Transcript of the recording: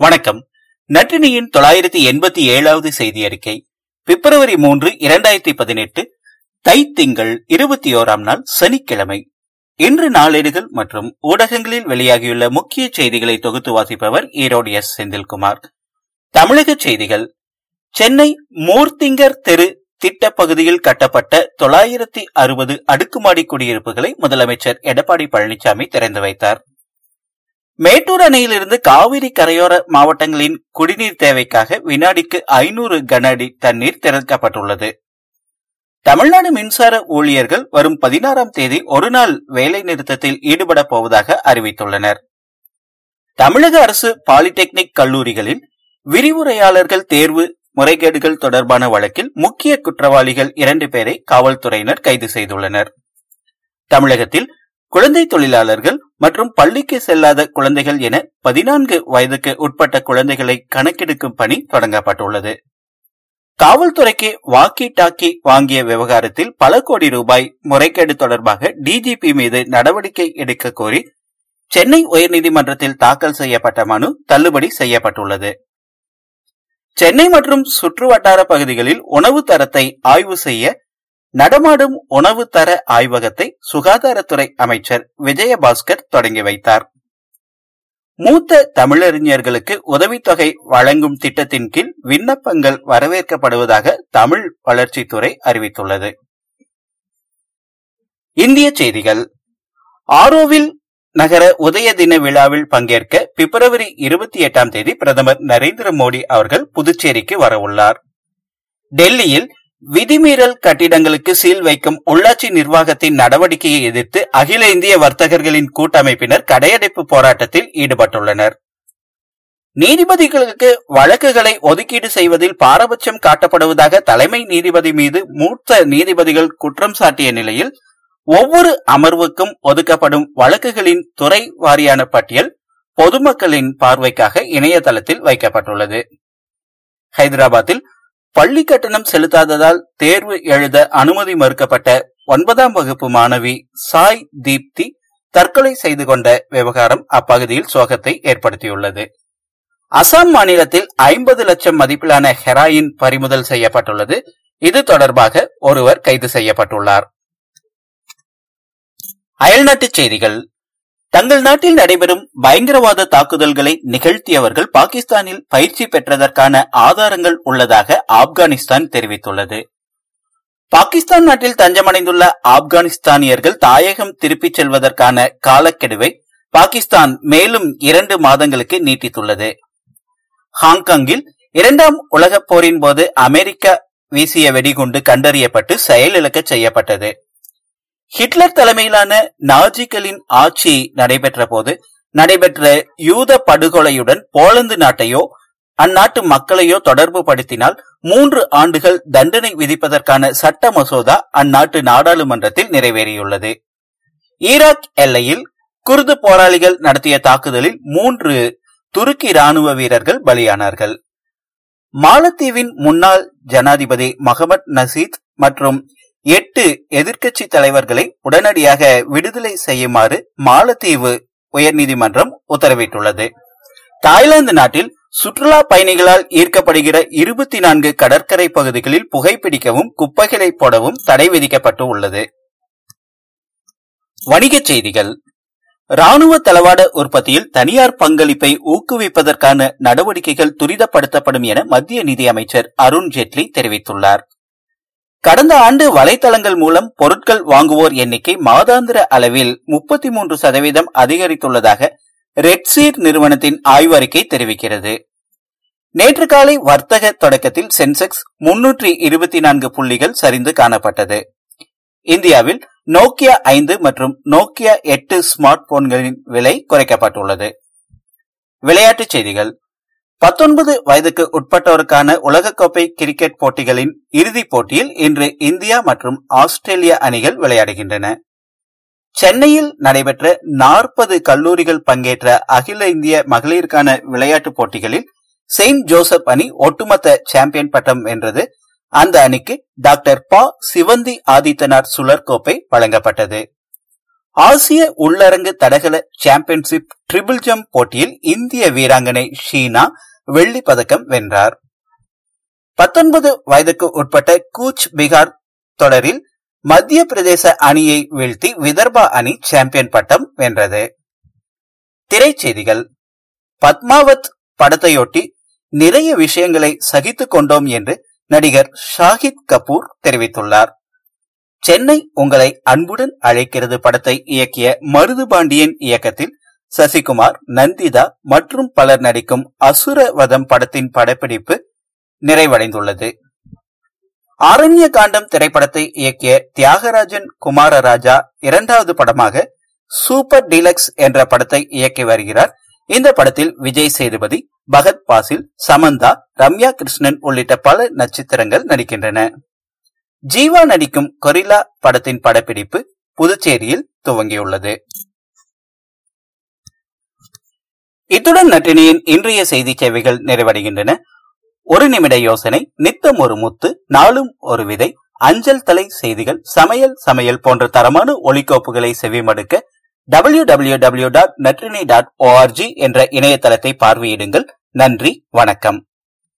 வணக்கம். நற்றினியின் தொள்ளாயிரத்தி எண்பத்தி ஏழாவது செய்தி அறிக்கை பிப்ரவரி மூன்று இரண்டாயிரத்தி பதினெட்டு தை திங்கள் இருபத்தி ஓராம் நாள் சனிக்கிழமை. இன்று நாளேடுகள் மற்றும் ஊடகங்களில் வெளியாகியுள்ள முக்கிய செய்திகளை தொகுத்து வாசிப்பவர் ஈரோடு எஸ். செந்தில்குமார். தமிழக செய்திகள். சென்னை மூர்த்திங்கர் தெரு திட்ட பகுதியில் கட்டப்பட்ட தொள்ளாயிரத்தி அறுபது அடுக்குமாடி குடியிருப்புகளை முதலமைச்சர் எடப்பாடி பழனிசாமி திறந்து வைத்தார். மேட்டூர் அணையிலிருந்து காவிரி கரையோர மாவட்டங்களின் குடிநீர் தேவைக்காக வினாடிக்கு ஐநூறு கன அடி தண்ணீர் திறக்கப்பட்டுள்ளது. தமிழ்நாடு மின்சார ஊழியர்கள் வரும் பதினாறாம் தேதி ஒருநாள் வேலை நிறுத்தத்தில் ஈடுபட போவதாக அறிவித்துள்ளனர். தமிழக அரசு பாலிடெக்னிக் கல்லூரிகளில் விரிவுரையாளர்கள் தேர்வு முறைகேடுகள் தொடர்பான வழக்கில் முக்கிய குற்றவாளிகள் இரண்டு பேரை காவல்துறையினர் கைது செய்துள்ளனர். தமிழகத்தில் குழந்தை தொழிலாளர்கள் மற்றும் பள்ளிக்கு செல்லாத குழந்தைகள் என பதினான்கு வயதுக்கு உட்பட்ட குழந்தைகளை கணக்கெடுக்கும் பணி தொடங்கப்பட்டுள்ளது. காவல்துறைக்கு வாக்கி டாக்கி வாங்கிய விவகாரத்தில் பல கோடி ரூபாய் முறைகேடு தொடர்பாக டிஜிபி மீது நடவடிக்கை எடுக்க கோரி சென்னை உயர்நீதிமன்றத்தில் தாக்கல் செய்யப்பட்ட மனு தள்ளுபடி செய்யப்பட்டுள்ளது. சென்னை மற்றும் சுற்று வட்டார பகுதிகளில் உணவு தரத்தை ஆய்வு செய்ய நடமாடும் உணவு தர ஆய்வகத்தை சுகாதாரத்துறை அமைச்சர் விஜயபாஸ்கர் தொடங்கி வைத்தார். மூத்த தமிழறிஞர்களுக்கு உதவித்தொகை வழங்கும் திட்டத்தின் கீழ் விண்ணப்பங்கள் வரவேற்கப்படுவதாக தமிழ் வளர்ச்சித்துறை அறிவித்துள்ளது. இந்திய செய்திகள். ஆரோவில் நகர உதய தின விழாவில் பங்கேற்க பிப்ரவரி இருபத்தி எட்டாம் தேதி பிரதமர் நரேந்திர மோடி அவர்கள் புதுச்சேரிக்கு வரவுள்ளார். டெல்லியில் விதிமீறல் கட்டிடங்களுக்கு சீல் வைக்கும் உள்ளாட்சி நிர்வாகத்தின் நடவடிக்கையை எதிர்த்து அகில இந்திய வர்த்தகர்களின் கூட்டமைப்பினர் கடையடைப்பு போராட்டத்தில் ஈடுபட்டுள்ளனர். நீதிபதிகளுக்கு வழக்குகளை ஒதுக்கீடு செய்வதில் பாரபட்சம் காட்டப்படுவதாக தலைமை நீதிபதி மீது மூத்த நீதிபதிகள் குற்றம் சாட்டிய நிலையில் ஒவ்வொரு அமர்வுக்கும் ஒதுக்கப்படும் வழக்குகளின் துறை வாரியான பட்டியல் பொதுமக்களின் பார்வைக்காக இணையதளத்தில் வைக்கப்பட்டுள்ளது. ஹைதராபாத்தில் பள்ளி கட்டணம் செலுத்தாததால் தேர்வு எழுத அனுமதி மறுக்கப்பட்ட ஒன்பதாம் வகுப்பு மாணவி சாய் தீப்தி தற்கொலை செய்து கொண்ட விவகாரம் அப்பகுதியில் சோகத்தை ஏற்படுத்தியுள்ளது. அசாம் மாநிலத்தில் ஐம்பது லட்சம் மதிப்பிலான ஹெராயின் பறிமுதல் செய்யப்பட்டுள்ளது. இது தொடர்பாக ஒருவர் கைது செய்யப்பட்டுள்ளார். அயல்நாட்டுச் செய்திகள். தங்கள் நாட்டில் நடைபெறும் பயங்கரவாத தாக்குதல்களை நிகழ்த்தியவர்கள் பாகிஸ்தானில் பயிற்சி பெற்றதற்கான ஆதாரங்கள் உள்ளதாக ஆப்கானிஸ்தான் தெரிவித்துள்ளது. பாகிஸ்தான் நாட்டில் தஞ்சமடைந்துள்ள ஆப்கானிஸ்தானியர்கள் தாயகம் திருப்பிச் செல்வதற்கான காலக்கெடுவை பாகிஸ்தான் மேலும் இரண்டு மாதங்களுக்கு நீட்டித்துள்ளது. ஹாங்காங்கில் இரண்டாம் உலகப் போரின் போது அமெரிக்கா வீசிய வெடிகுண்டு கண்டறியப்பட்டு செயலிழக்க செய்யப்பட்டது. ஹிட்லர் தலைமையிலான நாஜிகளின் ஆட்சி நடைபெற்ற போது நடைபெற்ற யூத படுகொலையுடன் போலந்து நாட்டையோ அந்நாட்டு மக்களையோ தொடர்பு படுத்தினால் மூன்று ஆண்டுகள் தண்டனை விதிப்பதற்கான சட்ட மசோதா அந்நாட்டு நாடாளுமன்றத்தில் நிறைவேறியுள்ளது. ஈராக் எல்லையில் குர்து போராளிகள் நடத்திய தாக்குதலில் மூன்று துருக்கி ராணுவ வீரர்கள் பலியானார்கள். மாலத்தீவின் முன்னாள் ஜனாதிபதி மஹமத் நசீத் மற்றும் எட்டு எதிர்க்கட்சி தலைவர்களை உடனடியாக விடுதலை செய்யுமாறு மாலத்தீவு உயர்நீதிமன்றம் உத்தரவிட்டுள்ளது. தாய்லாந்து நாட்டில் சுற்றுலா பயணிகளால் ஈர்க்கப்படுகிற இருபத்தி நான்கு கடற்கரை பகுதிகளில் புகைப்பிடிக்கவும் குப்பைகளை போடவும் தடை விதிக்கப்பட்டு உள்ளது. வணிகச் செய்திகள். ராணுவ தளவாட உற்பத்தியில் தனியார் பங்களிப்பை ஊக்குவிப்பதற்கான நடவடிக்கைகள் துரிதப்படுத்தப்படும் என மத்திய நிதியமைச்சர் அருண் ஜேட்லி தெரிவித்துள்ளார். கடந்த ஆண்டு வலைதளங்கள் மூலம் பொருட்கள் வாங்குவோர் எண்ணிக்கை மாதாந்திர அளவில் முப்பத்தி மூன்று சதவீதம் அதிகரித்துள்ளதாக ரெட்சீர் நிறுவனத்தின் ஆய்வறிக்கை தெரிவிக்கிறது. நேற்று காலை வர்த்தக தொடக்கத்தில் சென்செக்ஸ் முன்னூற்றி இருபத்தி நான்கு புள்ளிகள் சரிந்து காணப்பட்டது. இந்தியாவில் நோக்கியா ஐந்து மற்றும் நோக்கியா எட்டு ஸ்மார்ட் போன்களின் விலை குறைக்கப்பட்டுள்ளது. விளையாட்டுச் செய்திகள். பத்தொன்பது வயதுக்கு உட்பட்டோருக்கான உலகக்கோப்பை கிரிக்கெட் போட்டிகளின் இறுதிப் போட்டியில் இன்று இந்தியா மற்றும் ஆஸ்திரேலிய அணிகள் விளையாடுகின்றன. சென்னையில் நடைபெற்ற நாற்பது கல்லூரிகள் பங்கேற்ற அகில இந்திய மகளிருக்கான விளையாட்டுப் போட்டிகளில் செயின்ட் ஜோசப் அணி ஒட்டுமொத்த சாம்பியன் பட்டம் வென்றது. அந்த அணிக்கு டாக்டர் ப சிவந்தி ஆதித்தனார் சுழற்கோப்பை வழங்கப்பட்டது. ஆசிய உள்ளரங்கு தடகள சாம்பியன்ஷிப் ட்ரிபிள் ஜம்ப் போட்டியில் இந்திய வீராங்கனை ஷீனா வெள்ளி பதக்கம் வென்றார். பத்தொன்பது வயதுக்கு உட்பட்ட கூச் பீகார் தொடரில் மத்திய பிரதேச அணியை வீழ்த்தி விதர்பா அணி சாம்பியன் பட்டம் வென்றது. திரைச்செய்திகள். பத்மாவத் படத்தையொட்டி நிறைய விஷயங்களை சகித்துக் கொண்டோம் என்று நடிகர் ஷாஹித் கபூர் தெரிவித்துள்ளார். சென்னை உங்களை அன்புடன் அழைக்கிறது படத்தை இயக்கிய மருதுபாண்டியன் இயக்கத்தில் சசிகுமார் நந்திதா மற்றும் பலர் நடிக்கும் அசுரவதம் படத்தின் படப்பிடிப்பு நிறைவடைந்துள்ளது. ஆரண்ய காண்டம் திரைப்படத்தை இயக்கிய தியாகராஜன் குமாரராஜா இரண்டாவது படமாக சூப்பர் டீலக்ஸ் என்ற படத்தை இயக்கி வருகிறார். இந்த படத்தில் விஜய் சேதுபதி பகத் பாசில் சமந்தா ரம்யா கிருஷ்ணன் உள்ளிட்ட பல நட்சத்திரங்கள் நடிக்கின்றன. ஜீவா நடிக்கும் கொரில்லா படத்தின் படப்பிடிப்பு புதுச்சேரியில் துவங்கியுள்ளது. இத்துடன் நட்டினியின் இன்றைய செய்தி சேவைகள் நிறைவடைகின்றன. ஒரு நிமிட யோசனை நித்தம் ஒரு முத்து நாளும் ஒரு விதை அஞ்சல் தலை செய்திகள் சமையல் சமையல் போன்ற தரமான ஒலிக்கோப்புகளை செவிமடுக்க டபிள்யூ டபிள்யூ டபிள்யூ டாட் நற்றினி டாட் ஓஆர்ஜி என்ற இணையதளத்தை பார்வையிடுங்கள். நன்றி வணக்கம்.